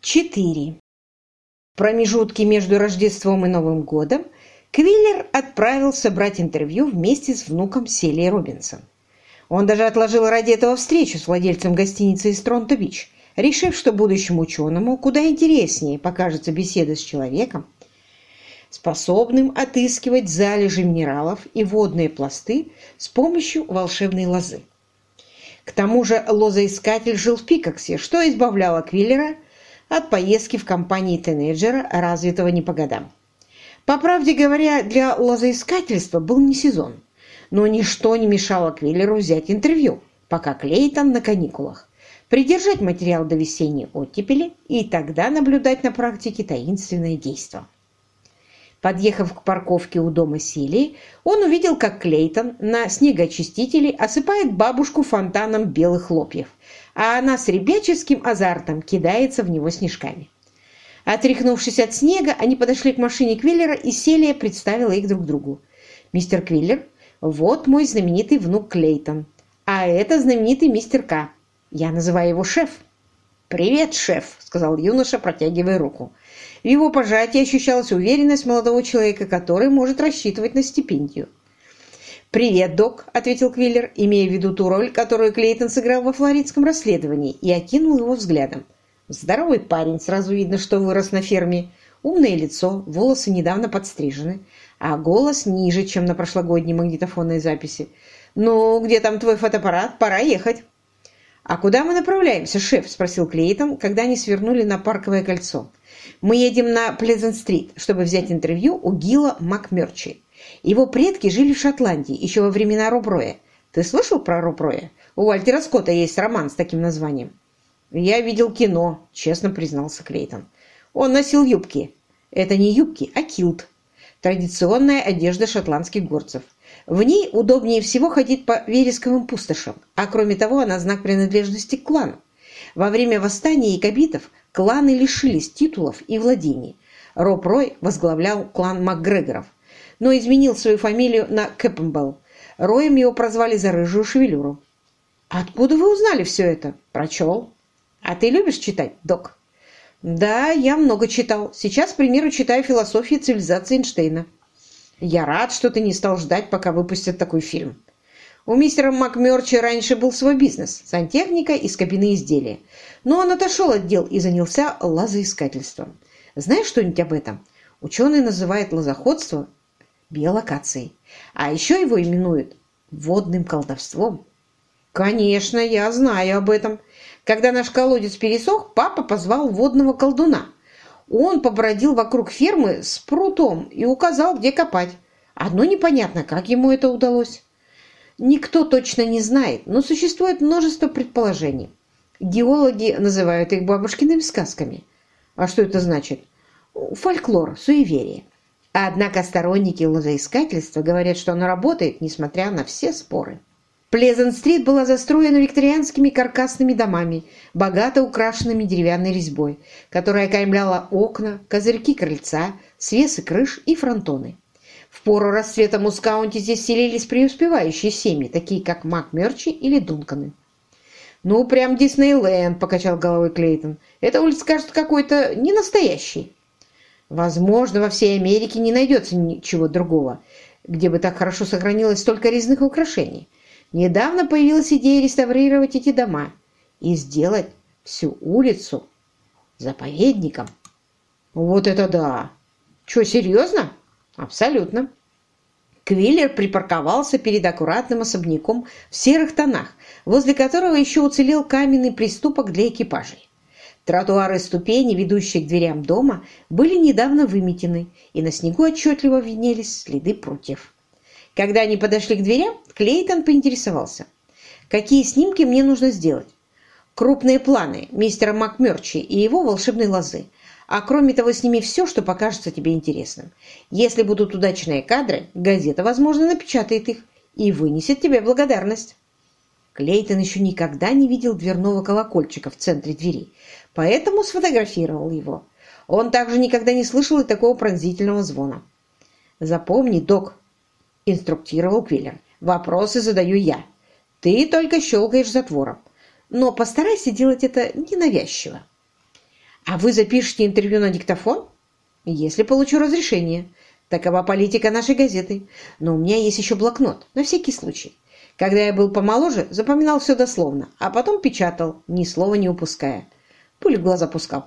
4. В промежутке между Рождеством и Новым годом Квиллер отправился брать интервью вместе с внуком Селии Робинсон. Он даже отложил ради этого встречу с владельцем гостиницы из Тронто-Бич, решив, что будущему ученому куда интереснее покажется беседа с человеком, способным отыскивать залежи минералов и водные пласты с помощью волшебной лозы. К тому же лозоискатель жил в Пикоксе, что избавляло Квиллера от поездки в компании тинейджера, развитого не по годам. По правде говоря, для лозоискательства был не сезон, но ничто не мешало Квиллеру взять интервью, пока Клейтон на каникулах, придержать материал до весенней оттепели и тогда наблюдать на практике таинственное действие. Подъехав к парковке у дома Силии, он увидел, как Клейтон на снегоочистителе осыпает бабушку фонтаном белых хлопьев, а она с ребяческим азартом кидается в него снежками. Отряхнувшись от снега, они подошли к машине Квиллера, и Селия представила их друг другу. «Мистер Квиллер, вот мой знаменитый внук Клейтон, а это знаменитый мистер К. Я называю его шеф». «Привет, шеф», — сказал юноша, протягивая руку. В его пожатии ощущалась уверенность молодого человека, который может рассчитывать на стипендию. «Привет, док», — ответил Квиллер, имея в виду ту роль, которую Клейтон сыграл во флоридском расследовании, и окинул его взглядом. Здоровый парень, сразу видно, что вырос на ферме. Умное лицо, волосы недавно подстрижены, а голос ниже, чем на прошлогодней магнитофонной записи. «Ну, где там твой фотоаппарат? Пора ехать». «А куда мы направляемся, шеф?» – спросил Клейтон, когда они свернули на парковое кольцо. «Мы едем на Плезент-стрит, чтобы взять интервью у Гила Макмерчи. Его предки жили в Шотландии еще во времена Руброя. Ты слышал про Руброя? У Вальтера Скотта есть роман с таким названием». «Я видел кино», – честно признался Клейтон. «Он носил юбки. Это не юбки, а килт. Традиционная одежда шотландских горцев. В ней удобнее всего ходить по вересковым пустошам, а кроме того она знак принадлежности к клану. Во время восстания якобитов кланы лишились титулов и владений. Роб Рой возглавлял клан МакГрегоров, но изменил свою фамилию на Кэппенбелл. Роем его прозвали за рыжую шевелюру. «Откуда вы узнали все это?» «Прочел». «А ты любишь читать, док?» «Да, я много читал. Сейчас, к примеру, читаю «Философию цивилизации Эйнштейна». Я рад, что ты не стал ждать, пока выпустят такой фильм. У мистера МакМерчи раньше был свой бизнес – сантехника и скобяные изделия. Но он отошел от дел и занялся лазоискательством. Знаешь что-нибудь об этом? Ученый называет лозоходство биолокацией. А еще его именуют водным колдовством. Конечно, я знаю об этом. Когда наш колодец пересох, папа позвал водного колдуна – он побродил вокруг фермы с прутом и указал, где копать. Одно непонятно, как ему это удалось. Никто точно не знает, но существует множество предположений. Геологи называют их бабушкиными сказками. А что это значит? Фольклор, суеверие. Однако сторонники лозоискательства говорят, что оно работает, несмотря на все споры. Плезент-стрит была застроена викторианскими каркасными домами, богато украшенными деревянной резьбой, которая окаймляла окна, козырьки крыльца, свесы крыш и фронтоны. В пору расцвета Мускаунти здесь селились преуспевающие семьи, такие как Мак Мерчи или Дунканы. «Ну, прям Диснейленд», — покачал головой Клейтон. «Эта улица кажется какой-то ненастоящей». «Возможно, во всей Америке не найдется ничего другого, где бы так хорошо сохранилось столько резных украшений». Недавно появилась идея реставрировать эти дома и сделать всю улицу заповедником. Вот это да! Что, серьезно? Абсолютно. Квиллер припарковался перед аккуратным особняком в серых тонах, возле которого еще уцелел каменный приступок для экипажей. Тротуары и ступени, ведущие к дверям дома, были недавно выметены, и на снегу отчетливо виднелись следы прутьев. Когда они подошли к дверям, Клейтон поинтересовался. «Какие снимки мне нужно сделать?» «Крупные планы мистера МакМерчи и его волшебной лозы. А кроме того, сними все, что покажется тебе интересным. Если будут удачные кадры, газета, возможно, напечатает их и вынесет тебе благодарность». Клейтон еще никогда не видел дверного колокольчика в центре двери, поэтому сфотографировал его. Он также никогда не слышал и такого пронзительного звона. «Запомни, док, инструктировал Квиллер. «Вопросы задаю я. Ты только щелкаешь затвором. Но постарайся делать это ненавязчиво». А вы запишете интервью на диктофон? Если получу разрешение. Такова политика нашей газеты. Но у меня есть еще блокнот, на всякий случай. Когда я был помоложе, запоминал все дословно, а потом печатал, ни слова не упуская. Пуль в глаза пускал.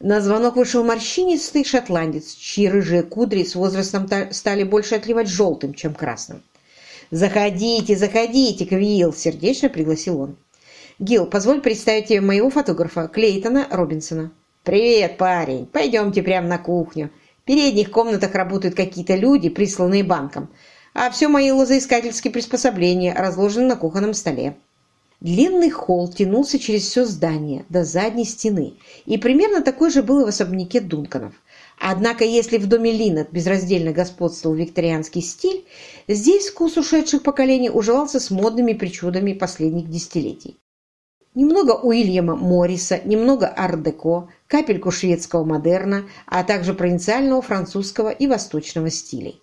На звонок вышел морщинистый шотландец, чьи рыжие кудри с возрастом стали больше отливать желтым, чем красным. «Заходите, заходите, Квилл!» – сердечно пригласил он. «Гилл, позволь представить тебе моего фотографа, Клейтона Робинсона». «Привет, парень! Пойдемте прямо на кухню. В передних комнатах работают какие-то люди, присланные банком, а все мои лозоискательские приспособления разложены на кухонном столе». Длинный холл тянулся через все здание до задней стены, и примерно такой же был и в особняке Дунканов. Однако, если в доме Линнет безраздельно господствовал викторианский стиль, здесь вкус ушедших поколений уживался с модными причудами последних десятилетий. Немного Уильяма Морриса, немного ар-деко, капельку шведского модерна, а также провинциального французского и восточного стилей.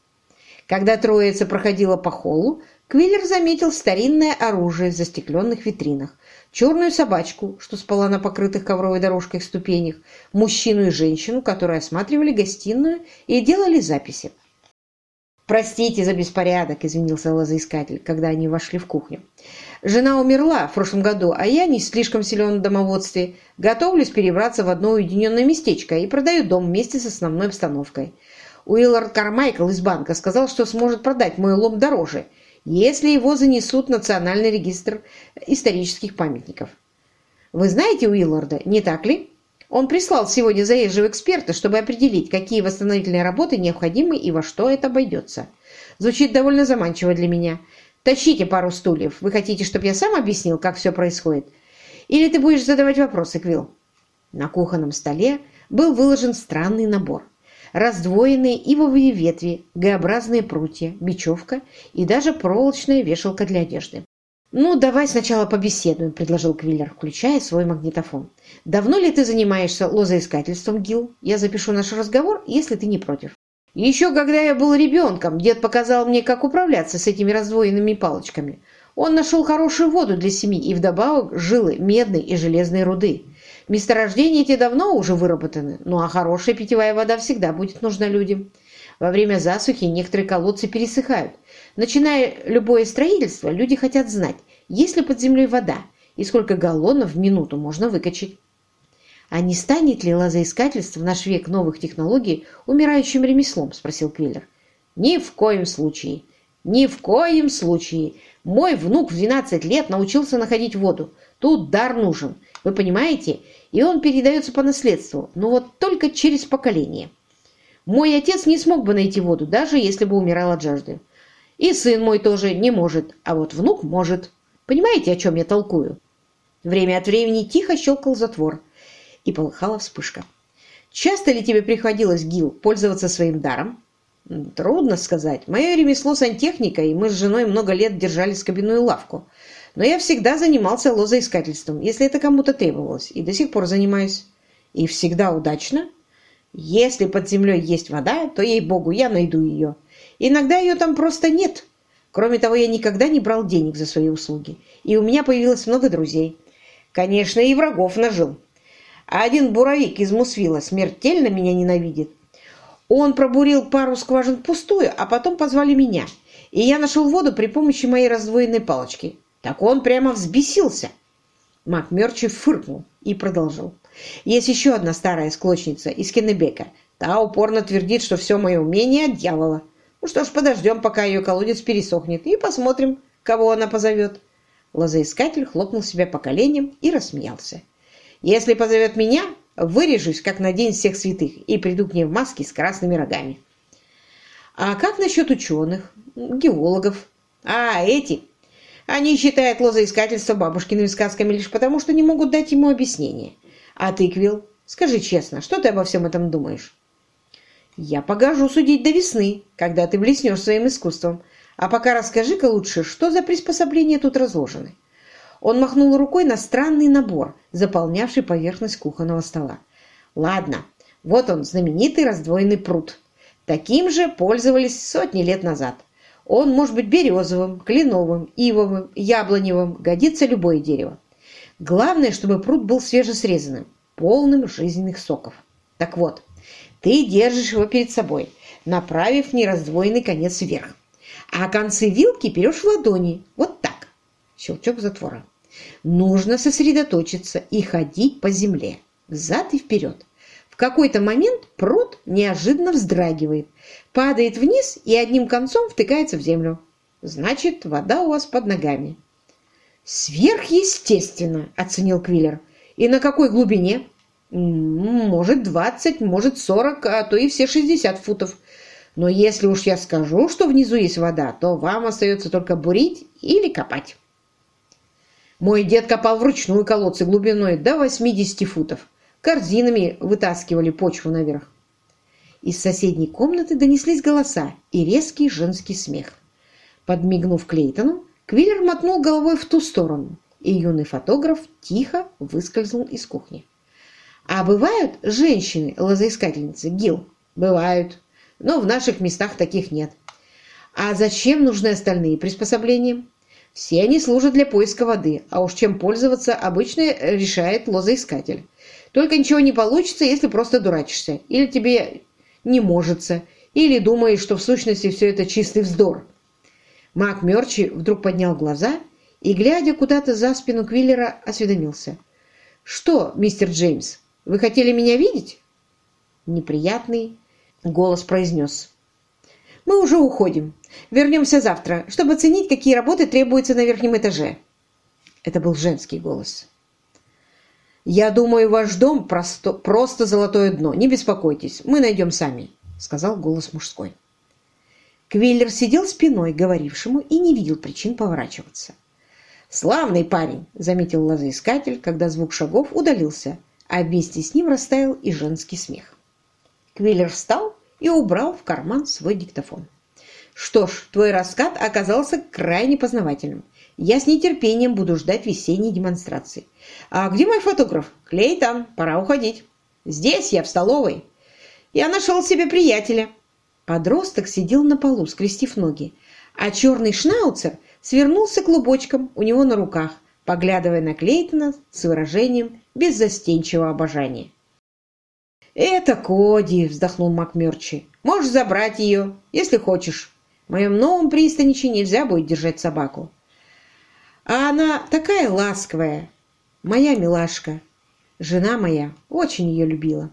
Когда троица проходила по холлу, Квиллер заметил старинное оружие в застекленных витринах, черную собачку, что спала на покрытых ковровой дорожкой ступенях, мужчину и женщину, которые осматривали гостиную и делали записи. «Простите за беспорядок», — извинился лозоискатель, когда они вошли в кухню. «Жена умерла в прошлом году, а я не слишком силен в домоводстве. Готовлюсь перебраться в одно уединенное местечко и продаю дом вместе с основной обстановкой. Уиллард Кармайкл из банка сказал, что сможет продать мой лом дороже, если его занесут в Национальный регистр исторических памятников. Вы знаете Уилларда, не так ли?» Он прислал сегодня заезжего эксперта, чтобы определить, какие восстановительные работы необходимы и во что это обойдется. Звучит довольно заманчиво для меня. Тащите пару стульев. Вы хотите, чтобы я сам объяснил, как все происходит? Или ты будешь задавать вопросы, Квилл? На кухонном столе был выложен странный набор. Раздвоенные ивовые ветви, Г-образные прутья, бечевка и даже проволочная вешалка для одежды. «Ну, давай сначала побеседуем», – предложил Квиллер, включая свой магнитофон. «Давно ли ты занимаешься лозоискательством, Гил? Я запишу наш разговор, если ты не против». «Еще когда я был ребенком, дед показал мне, как управляться с этими раздвоенными палочками. Он нашел хорошую воду для семьи и вдобавок жилы медной и железной руды. Месторождения эти давно уже выработаны, ну а хорошая питьевая вода всегда будет нужна людям. Во время засухи некоторые колодцы пересыхают. Начиная любое строительство, люди хотят знать, есть ли под землей вода и сколько галлонов в минуту можно выкачать. «А не станет ли лозоискательство в наш век новых технологий умирающим ремеслом?» – спросил Квиллер. «Ни в коем случае! Ни в коем случае! Мой внук в 12 лет научился находить воду. Тут дар нужен, вы понимаете? И он передается по наследству, но вот только через поколение. Мой отец не смог бы найти воду, даже если бы умирал от жажды. И сын мой тоже не может, а вот внук может. Понимаете, о чем я толкую?» Время от времени тихо щелкал затвор, и полыхала вспышка. «Часто ли тебе приходилось, Гил, пользоваться своим даром?» «Трудно сказать. Мое ремесло сантехника, и мы с женой много лет держали скобяную лавку. Но я всегда занимался лозоискательством, если это кому-то требовалось, и до сих пор занимаюсь. И всегда удачно. Если под землей есть вода, то, ей-богу, я найду ее. Иногда ее там просто нет. Кроме того, я никогда не брал денег за свои услуги, и у меня появилось много друзей. Конечно, и врагов нажил. А один буровик из Мусвила смертельно меня ненавидит. Он пробурил пару скважин пустую, а потом позвали меня, и я нашел воду при помощи моей раздвоенной палочки. Так он прямо взбесился. Мак Мерчи фыркнул и продолжил. Есть еще одна старая склочница из Кеннебека. Та упорно твердит, что все мое умение от дьявола. Ну что ж, подождем, пока ее колодец пересохнет, и посмотрим, кого она позовет. Лозоискатель хлопнул себя по коленям и рассмеялся. «Если позовет меня, вырежусь, как на день всех святых, и приду к ней в маске с красными рогами». «А как насчет ученых, геологов? А, эти? Они считают лозоискательство бабушкиными сказками лишь потому, что не могут дать ему объяснение. А ты, Квилл, скажи честно, что ты обо всем этом думаешь?» Я погожу судить до весны, когда ты блеснешь своим искусством. А пока расскажи-ка лучше, что за приспособления тут разложены?» Он махнул рукой на странный набор, заполнявший поверхность кухонного стола. «Ладно, вот он, знаменитый раздвоенный пруд. Таким же пользовались сотни лет назад. Он может быть березовым, кленовым, ивовым, яблоневым, годится любое дерево. Главное, чтобы пруд был свежесрезанным. полным жизненных соков. Так вот, ты держишь его перед собой, направив нераздвоенный конец вверх. А концы вилки берешь в ладони. Вот так. Щелчок затвора. Нужно сосредоточиться и ходить по земле. Взад и вперед. Какой-то момент пруд неожиданно вздрагивает, падает вниз и одним концом втыкается в землю. Значит, вода у вас под ногами. «Сверхъестественно!» – оценил Квиллер. «И на какой глубине?» «Может, двадцать, может, сорок, а то и все шестьдесят футов. Но если уж я скажу, что внизу есть вода, то вам остается только бурить или копать». Мой дед копал вручную колодцы глубиной до 80 футов. Корзинами вытаскивали почву наверх. Из соседней комнаты донеслись голоса и резкий женский смех. Подмигнув Клейтону, Квиллер мотнул головой в ту сторону, и юный фотограф тихо выскользнул из кухни. «А бывают женщины-лозоискательницы, Гил?» «Бывают, но в наших местах таких нет». «А зачем нужны остальные приспособления?» «Все они служат для поиска воды, а уж чем пользоваться обычно решает лозоискатель. Только ничего не получится, если просто дурачишься, или тебе не можется, или думаешь, что в сущности все это чистый вздор». Мак Мерчи вдруг поднял глаза и, глядя куда-то за спину Квиллера, осведомился. «Что, мистер Джеймс, вы хотели меня видеть?» Неприятный голос произнес. «Мы уже уходим. Вернемся завтра, чтобы оценить, какие работы требуются на верхнем этаже». Это был женский голос. «Я думаю, ваш дом просто, просто золотое дно. Не беспокойтесь, мы найдем сами», — сказал голос мужской. Квиллер сидел спиной говорившему и не видел причин поворачиваться. «Славный парень!» — заметил лозоискатель, когда звук шагов удалился, а вместе с ним растаял и женский смех. Квиллер встал и убрал в карман свой диктофон. «Что ж, твой раскат оказался крайне познавательным. Я с нетерпением буду ждать весенней демонстрации. А где мой фотограф? Клейтон, пора уходить. Здесь я, в столовой. Я нашел себе приятеля». Подросток сидел на полу, скрестив ноги, а черный шнауцер свернулся клубочком у него на руках, поглядывая на Клейтона с выражением беззастенчивого обожания. «Это Коди!» – вздохнул МакМерчи. «Можешь забрать ее, если хочешь. В моем новом пристанище нельзя будет держать собаку. А она такая ласковая, моя милашка. Жена моя очень ее любила».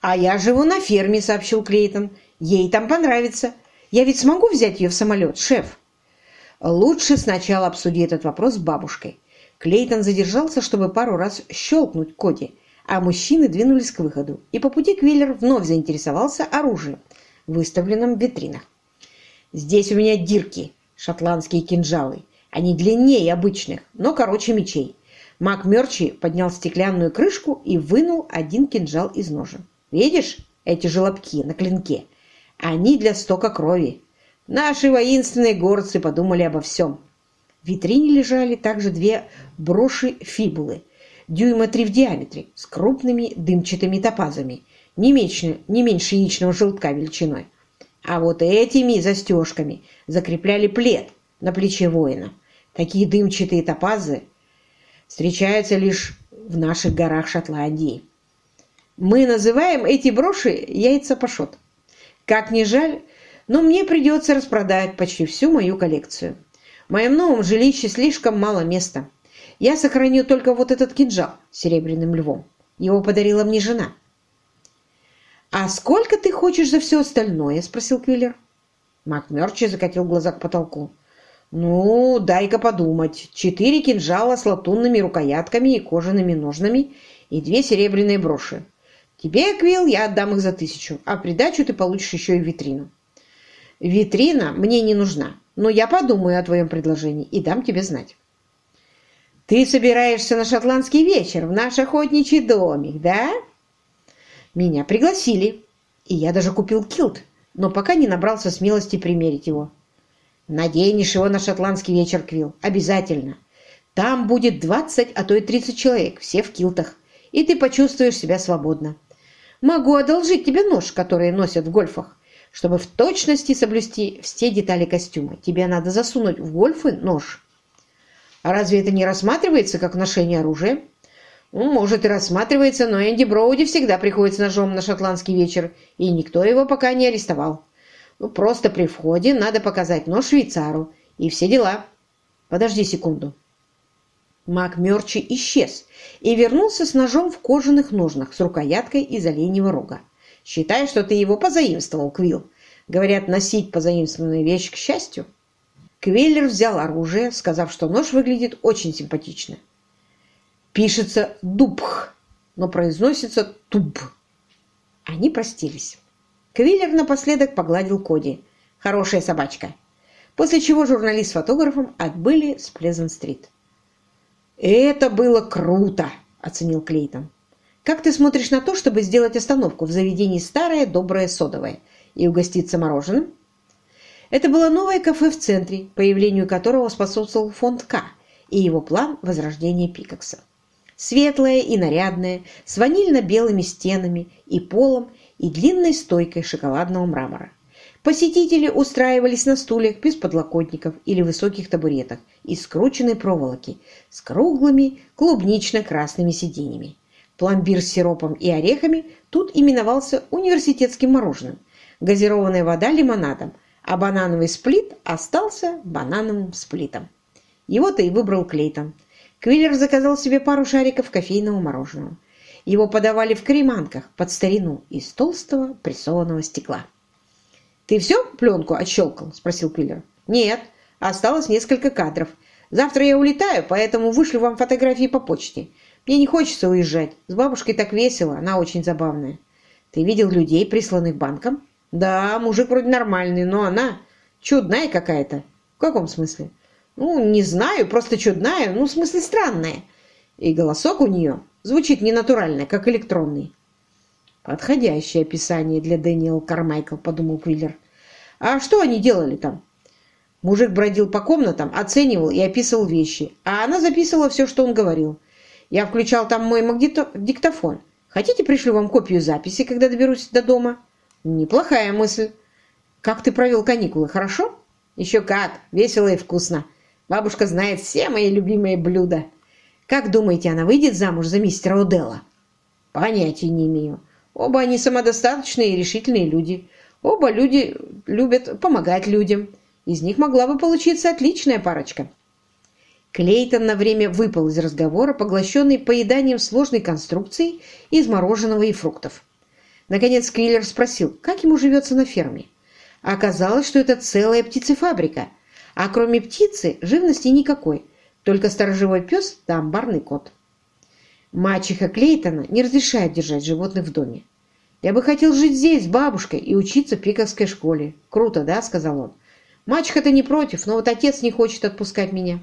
«А я живу на ферме», – сообщил Клейтон. Ей там понравится. Я ведь смогу взять ее в самолет, шеф?» «Лучше сначала обсуди этот вопрос с бабушкой». Клейтон задержался, чтобы пару раз щелкнуть Коди, а мужчины двинулись к выходу, и по пути Квиллер вновь заинтересовался оружием, выставленным в витринах. «Здесь у меня дирки, шотландские кинжалы. Они длиннее обычных, но короче мечей». Мак Мерчи поднял стеклянную крышку и вынул один кинжал из ножен. «Видишь эти желобки на клинке? Они для стока крови. Наши воинственные горцы подумали обо всем. В витрине лежали также две броши-фибулы, дюйма три в диаметре, с крупными дымчатыми топазами, не меньше, не меньше яичного желтка величиной. А вот этими застежками закрепляли плед на плече воина. Такие дымчатые топазы встречаются лишь в наших горах Шотландии. Мы называем эти броши яйца пашот. Как ни жаль, но мне придется распродать почти всю мою коллекцию. В моем новом жилище слишком мало места. Я сохраню только вот этот кинжал с серебряным львом. Его подарила мне жена. «А сколько ты хочешь за все остальное?» – спросил Квиллер. МакМерчи закатил глаза к потолку. «Ну, дай-ка подумать. Четыре кинжала с латунными рукоятками и кожаными ножнами и две серебряные броши. Тебе, Квилл, я отдам их за тысячу, а придачу ты получишь еще и витрину. Витрина мне не нужна, но я подумаю о твоем предложении и дам тебе знать. Ты собираешься на шотландский вечер в наш охотничий домик, да? Меня пригласили, и я даже купил килт, но пока не набрался смелости примерить его. Наденешь его на шотландский вечер, Квилл, обязательно. Там будет двадцать, а то и тридцать человек, все в килтах, и ты почувствуешь себя свободно. Могу одолжить тебе нож, который носят в гольфах, чтобы в точности соблюсти все детали костюма. Тебе надо засунуть в гольфы нож. А разве это не рассматривается как ношение оружия? Ну, может, и рассматривается, но Энди Броуди всегда приходит с ножом на шотландский вечер, и никто его пока не арестовал. Ну, просто при входе надо показать нож швейцару, и все дела. Подожди секунду. Мак Мерчи исчез и вернулся с ножом в кожаных ножнах с рукояткой из оленьего рога. Считай, что ты его позаимствовал, Квилл. Говорят, носить позаимствованную вещь к счастью. Квиллер взял оружие, сказав, что нож выглядит очень симпатично. Пишется «дубх», но произносится «туб». Они простились. Квиллер напоследок погладил Коди. Хорошая собачка. После чего журналист с фотографом отбыли с Плезент-стрит. «Это было круто!» – оценил Клейтон. «Как ты смотришь на то, чтобы сделать остановку в заведении «Старое доброе содовое» и угоститься мороженым?» Это было новое кафе в центре, появлению которого способствовал фонд К и его план возрождения Пикакса. Светлое и нарядное, с ванильно-белыми стенами и полом и длинной стойкой шоколадного мрамора. Посетители устраивались на стульях без подлокотников или высоких табуретах из скрученной проволоки с круглыми клубнично-красными сиденьями. Пломбир с сиропом и орехами тут именовался университетским мороженым, газированная вода лимонадом, а банановый сплит остался банановым сплитом. Его-то и выбрал Клейтон – Квиллер заказал себе пару шариков кофейного мороженого. Его подавали в креманках под старину из толстого прессованного стекла. «Ты все пленку отщелкал?» – спросил Квиллер. «Нет, осталось несколько кадров. Завтра я улетаю, поэтому вышлю вам фотографии по почте. Мне не хочется уезжать. С бабушкой так весело, она очень забавная. Ты видел людей, присланных банком? Да, мужик вроде нормальный, но она чудная какая-то. В каком смысле? Ну, не знаю, просто чудная, ну, в смысле странная. И голосок у нее звучит ненатурально, как электронный. Подходящее описание для Дэниел Кармайкл, подумал Квиллер. А что они делали там? Мужик бродил по комнатам, оценивал и описывал вещи, а она записывала все, что он говорил. Я включал там мой диктофон. Хотите, пришлю вам копию записи, когда доберусь до дома? Неплохая мысль. Как ты провел каникулы, хорошо? Еще как, весело и вкусно. Бабушка знает все мои любимые блюда. Как думаете, она выйдет замуж за мистера Оделла? Понятия не имею. Оба они самодостаточные и решительные люди. Оба люди любят помогать людям. Из них могла бы получиться отличная парочка. Клейтон на время выпал из разговора, поглощенный поеданием сложной конструкции из мороженого и фруктов. Наконец Квиллер спросил, как ему живется на ферме. Оказалось, что это целая птицефабрика – а кроме птицы живности никакой, только сторожевой пес да амбарный кот. Мачеха Клейтона не разрешает держать животных в доме. «Я бы хотел жить здесь с бабушкой и учиться в пиковской школе. Круто, да?» – сказал он. «Мачеха-то не против, но вот отец не хочет отпускать меня».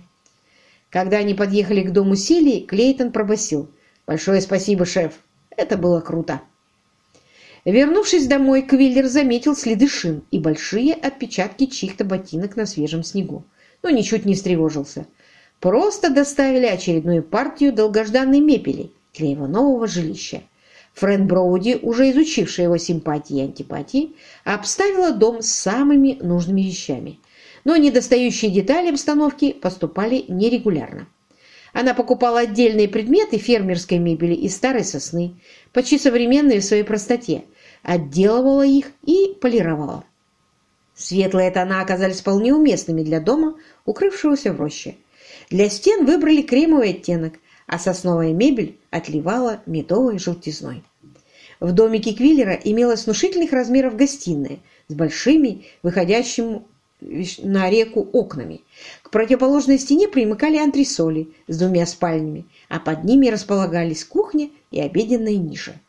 Когда они подъехали к дому Силии, Клейтон пробасил. «Большое спасибо, шеф. Это было круто». Вернувшись домой, Квиллер заметил следы шин и большие отпечатки чьих-то ботинок на свежем снегу, но ничуть не встревожился. Просто доставили очередную партию долгожданной мебели для его нового жилища. Фрэн Броуди, уже изучившая его симпатии и антипатии, обставила дом с самыми нужными вещами. Но недостающие детали обстановки поступали нерегулярно. Она покупала отдельные предметы фермерской мебели из старой сосны, почти современные в своей простоте, отделывала их и полировала. Светлые тона оказались вполне уместными для дома, укрывшегося в роще. Для стен выбрали кремовый оттенок, а сосновая мебель отливала медовой желтизной. В домике Квиллера имелась внушительных размеров гостиная с большими, выходящими на реку окнами. К противоположной стене примыкали антресоли с двумя спальнями, а под ними располагались кухня и обеденная ниша.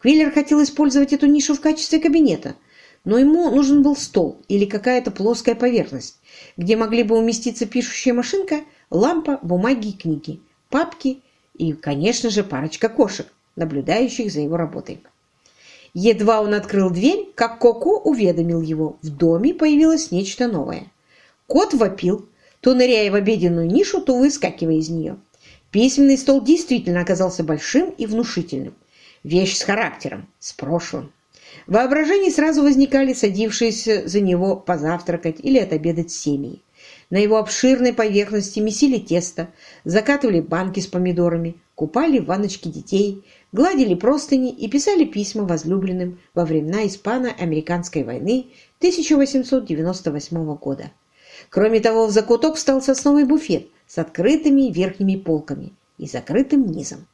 Квиллер хотел использовать эту нишу в качестве кабинета, но ему нужен был стол или какая-то плоская поверхность, где могли бы уместиться пишущая машинка, лампа, бумаги и книги, папки и, конечно же, парочка кошек, наблюдающих за его работой. Едва он открыл дверь, как Коко уведомил его, в доме появилось нечто новое. Кот вопил, то ныряя в обеденную нишу, то выскакивая из нее. Письменный стол действительно оказался большим и внушительным. Вещь с характером, с прошлым. В воображении сразу возникали садившиеся за него позавтракать или отобедать семьи. На его обширной поверхности месили тесто, закатывали банки с помидорами, купали в ванночке детей, гладили простыни и писали письма возлюбленным во времена Испано-Американской войны 1898 года. Кроме того, в закуток встал сосновый буфет с открытыми верхними полками и закрытым низом.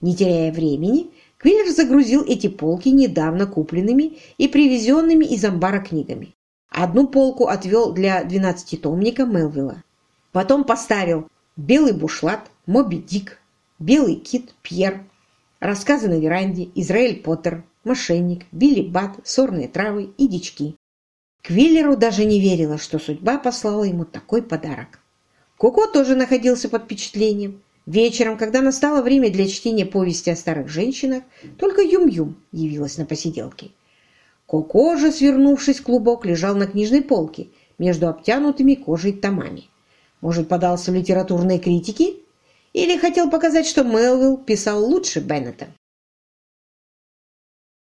Не теряя времени, Квиллер загрузил эти полки недавно купленными и привезенными из амбара книгами. Одну полку отвел для двенадцатитомника Мелвилла. Потом поставил «Белый бушлат», «Моби Дик», «Белый кит», «Пьер», «Рассказы на веранде», «Израиль Поттер», «Мошенник», «Билли Бат», «Сорные травы» и «Дички». Квиллеру даже не верила, что судьба послала ему такой подарок. Коко тоже находился под впечатлением. Вечером, когда настало время для чтения повести о старых женщинах, только Юм-Юм явилась на посиделке. Коко же, свернувшись клубок, лежал на книжной полке между обтянутыми кожей томами. Может, подался в литературной критике? Или хотел показать, что Мелвилл писал лучше Беннета?